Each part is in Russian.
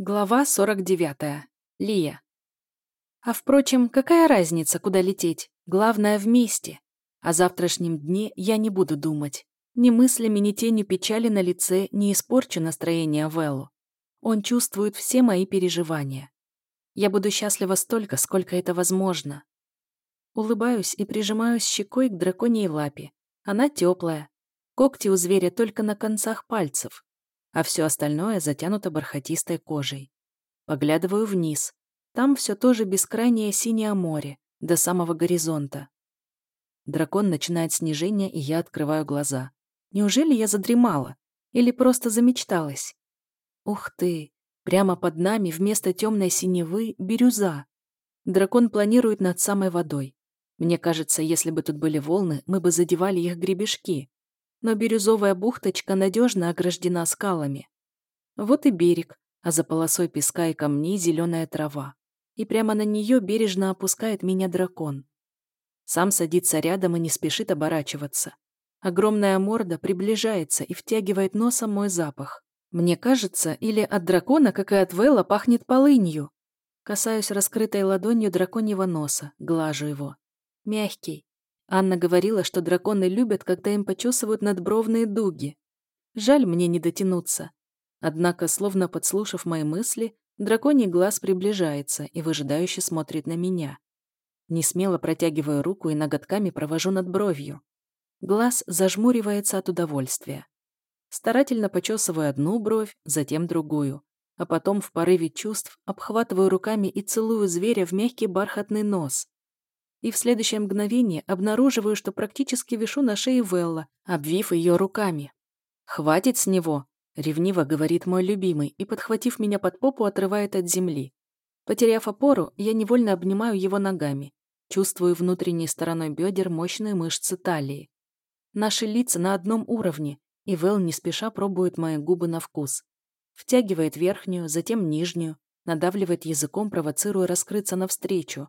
Глава 49. Лия. А впрочем, какая разница, куда лететь? Главное, вместе. О завтрашнем дне я не буду думать. Ни мыслями, ни тенью печали на лице не испорчу настроение Вэллу. Он чувствует все мои переживания. Я буду счастлива столько, сколько это возможно. Улыбаюсь и прижимаюсь щекой к драконьей лапе. Она теплая. Когти у зверя только на концах пальцев, а все остальное затянуто бархатистой кожей. Поглядываю вниз. Там все тоже бескрайнее синее море, до самого горизонта. Дракон начинает снижение, и я открываю глаза. Неужели я задремала? Или просто замечталась? Ух ты! Прямо под нами вместо темной синевы бирюза. Дракон планирует над самой водой. Мне кажется, если бы тут были волны, мы бы задевали их гребешки но бирюзовая бухточка надежно ограждена скалами. Вот и берег, а за полосой песка и камней зеленая трава. И прямо на нее бережно опускает меня дракон. Сам садится рядом и не спешит оборачиваться. Огромная морда приближается и втягивает носом мой запах. Мне кажется, или от дракона, как и от Вэлла, пахнет полынью. Касаюсь раскрытой ладонью драконьего носа, глажу его. Мягкий, Анна говорила, что драконы любят, когда им почесывают надбровные дуги. Жаль мне не дотянуться. Однако, словно подслушав мои мысли, драконий глаз приближается и выжидающе смотрит на меня. Не смело протягиваю руку и ноготками провожу над бровью. Глаз зажмуривается от удовольствия. Старательно почесываю одну бровь, затем другую, а потом в порыве чувств обхватываю руками и целую зверя в мягкий бархатный нос и в следующее мгновение обнаруживаю, что практически вишу на шее Велла, обвив ее руками. «Хватит с него!» — ревниво говорит мой любимый и, подхватив меня под попу, отрывает от земли. Потеряв опору, я невольно обнимаю его ногами, чувствую внутренней стороной бедер мощные мышцы талии. Наши лица на одном уровне, и Вэл не спеша пробует мои губы на вкус. Втягивает верхнюю, затем нижнюю, надавливает языком, провоцируя раскрыться навстречу.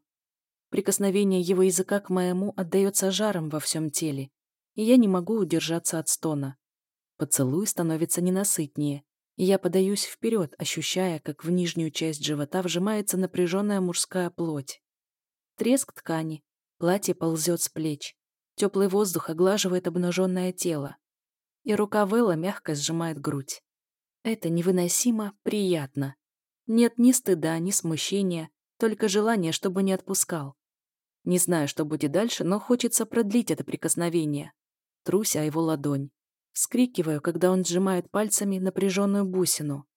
Прикосновение его языка к моему отдается жаром во всем теле, и я не могу удержаться от стона. Поцелуй становится ненасытнее, и я подаюсь вперед, ощущая, как в нижнюю часть живота вжимается напряженная мужская плоть. Треск ткани, платье ползет с плеч, теплый воздух оглаживает обнаженное тело, и рука Вэлла мягко сжимает грудь. Это невыносимо приятно. Нет ни стыда, ни смущения, только желание, чтобы не отпускал. Не знаю, что будет дальше, но хочется продлить это прикосновение. Трусь о его ладонь. Вскрикиваю, когда он сжимает пальцами напряженную бусину.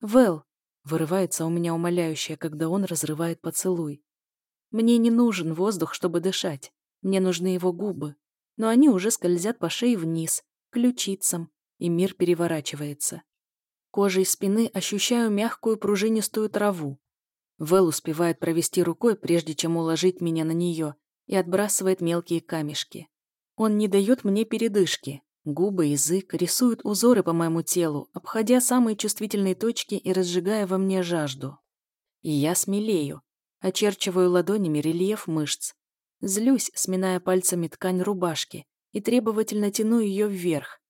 «Вэл!» — вырывается у меня умоляющее, когда он разрывает поцелуй. Мне не нужен воздух, чтобы дышать. Мне нужны его губы. Но они уже скользят по шее вниз, ключицам, и мир переворачивается. Кожей спины ощущаю мягкую пружинистую траву, Вэл успевает провести рукой, прежде чем уложить меня на нее, и отбрасывает мелкие камешки. Он не дает мне передышки. Губы, язык рисуют узоры по моему телу, обходя самые чувствительные точки и разжигая во мне жажду. И я смелею, очерчиваю ладонями рельеф мышц. Злюсь, сминая пальцами ткань рубашки, и требовательно тяну ее вверх.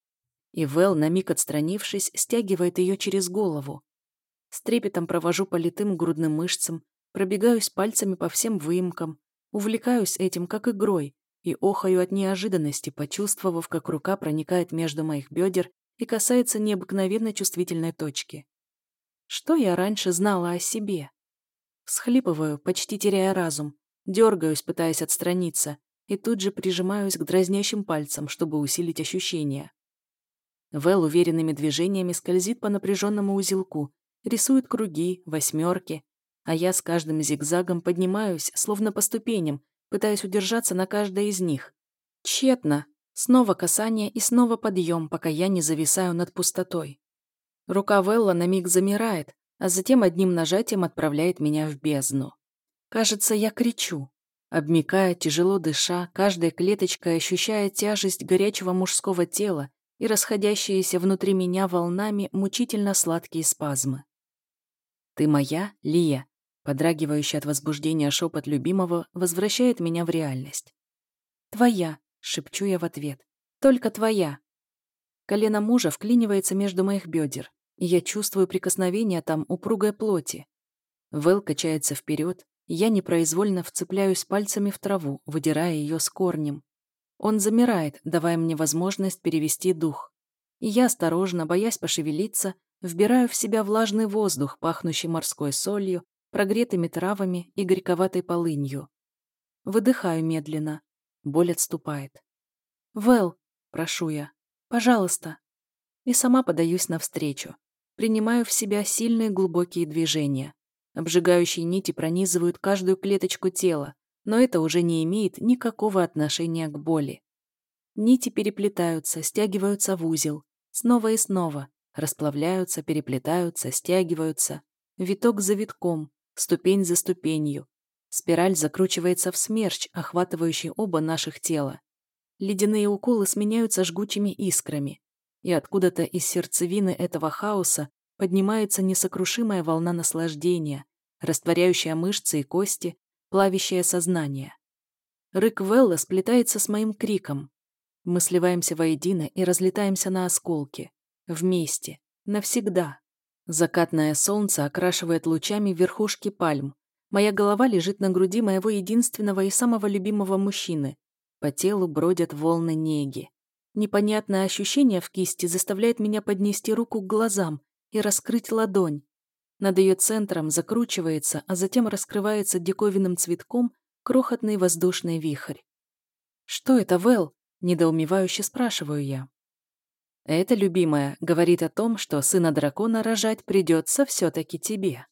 И Вэл, на миг отстранившись, стягивает ее через голову, с трепетом провожу по литым грудным мышцам, пробегаюсь пальцами по всем выемкам, увлекаюсь этим как игрой и охаю от неожиданности, почувствовав, как рука проникает между моих бедер и касается необыкновенно чувствительной точки. Что я раньше знала о себе? Всхлипываю, почти теряя разум, дергаюсь, пытаясь отстраниться, и тут же прижимаюсь к дразнящим пальцам, чтобы усилить ощущения. Вэл уверенными движениями скользит по напряженному узелку, рисует круги, восьмерки, а я с каждым зигзагом поднимаюсь, словно по ступеням, пытаясь удержаться на каждой из них. Тщетно. Снова касание и снова подъем, пока я не зависаю над пустотой. Рука Велла на миг замирает, а затем одним нажатием отправляет меня в бездну. Кажется, я кричу. Обмикая, тяжело дыша, каждой клеточкой ощущая тяжесть горячего мужского тела и расходящиеся внутри меня волнами мучительно сладкие спазмы. «Ты моя, Лия?» Подрагивающий от возбуждения шепот любимого возвращает меня в реальность. «Твоя», — шепчу я в ответ. «Только твоя». Колено мужа вклинивается между моих бедер. и я чувствую прикосновение там упругой плоти. Вэл качается вперед, я непроизвольно вцепляюсь пальцами в траву, выдирая ее с корнем. Он замирает, давая мне возможность перевести дух. И я осторожно, боясь пошевелиться, вбираю в себя влажный воздух, пахнущий морской солью, прогретыми травами и горьковатой полынью. Выдыхаю медленно. Боль отступает. «Вэл», — прошу я, — «пожалуйста». И сама подаюсь навстречу. Принимаю в себя сильные глубокие движения. Обжигающие нити пронизывают каждую клеточку тела, но это уже не имеет никакого отношения к боли. Нити переплетаются, стягиваются в узел, снова и снова, расплавляются, переплетаются, стягиваются, виток за витком, ступень за ступенью. Спираль закручивается в смерч, охватывающий оба наших тела. Ледяные уколы сменяются жгучими искрами, и откуда-то из сердцевины этого хаоса поднимается несокрушимая волна наслаждения, растворяющая мышцы и кости, плавящая сознание. Рык Велла сплетается с моим криком. Мы сливаемся воедино и разлетаемся на осколки. Вместе. Навсегда. Закатное солнце окрашивает лучами верхушки пальм. Моя голова лежит на груди моего единственного и самого любимого мужчины. По телу бродят волны неги. Непонятное ощущение в кисти заставляет меня поднести руку к глазам и раскрыть ладонь. Над ее центром закручивается, а затем раскрывается диковинным цветком крохотный воздушный вихрь. «Что это, Вэл?» – недоумевающе спрашиваю я. «Это, любимая, говорит о том, что сына дракона рожать придется все-таки тебе».